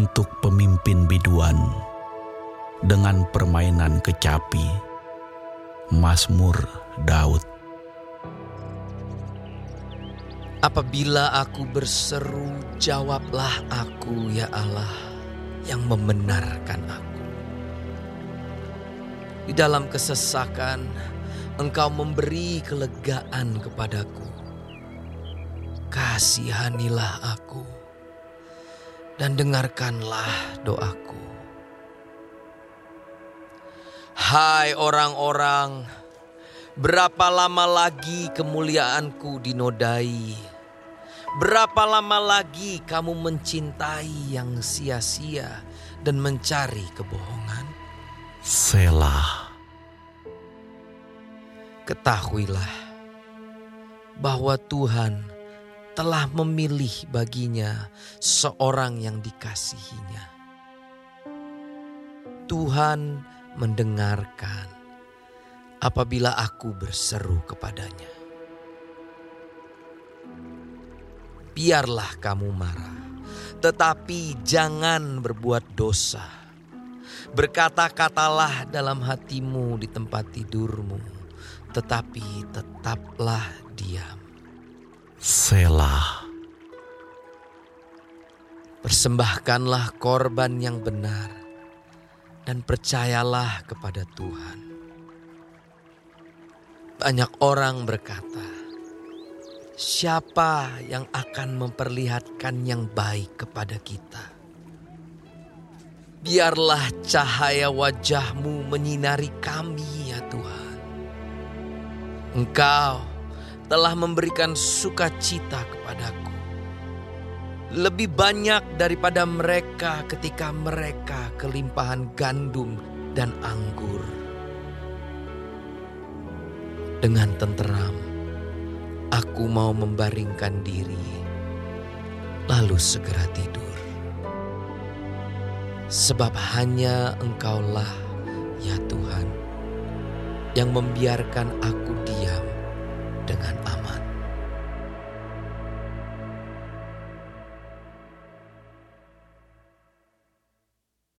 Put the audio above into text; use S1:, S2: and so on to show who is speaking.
S1: untuk pemimpin biduan dengan permainan kecapi. Mazmur Daud.
S2: Apabila aku berseru, jawablah aku, ya Allah, yang membenarkan aku. Di dalam kesesakan, Engkau memberi kelegaan kepadaku. Kasihanilah aku dan dengarkanlah doaku. Hai orang-orang, berapa lama lagi kemuliaanku dinodai? Berapa lama lagi kamu mencintai yang sia-sia dan mencari kebohongan?
S1: Selah.
S2: Ketahuilah bahwa Tuhan telah memilih baginya seorang yang dikasihinya. Tuhan mendengarkan apabila aku berseru kepadanya. biarlah kamu marah, tetapi jangan berbuat dosa. Berkata-katalah dalam hatimu di tempat tidurmu, tetapi tetaplah diam.
S1: Selah.
S2: Persembahkanlah korban yang benar dan percayalah kepada Tuhan. Banyak orang berkata, siapa yang akan memperlihatkan yang baik kepada kita? Biarlah cahaya wajahmu menyinari kami ya Tuhan. Engkau telah memberikan sukacita kepadaku. Lebih banyak daripada mereka ketika mereka kelimpahan gandum dan anggur. Dengan tenteram, Aku mau membaringkan diri, lalu segera tidur. Sebab hanya Engkaulah, ya Tuhan, yang membiarkan aku diam dengan aman.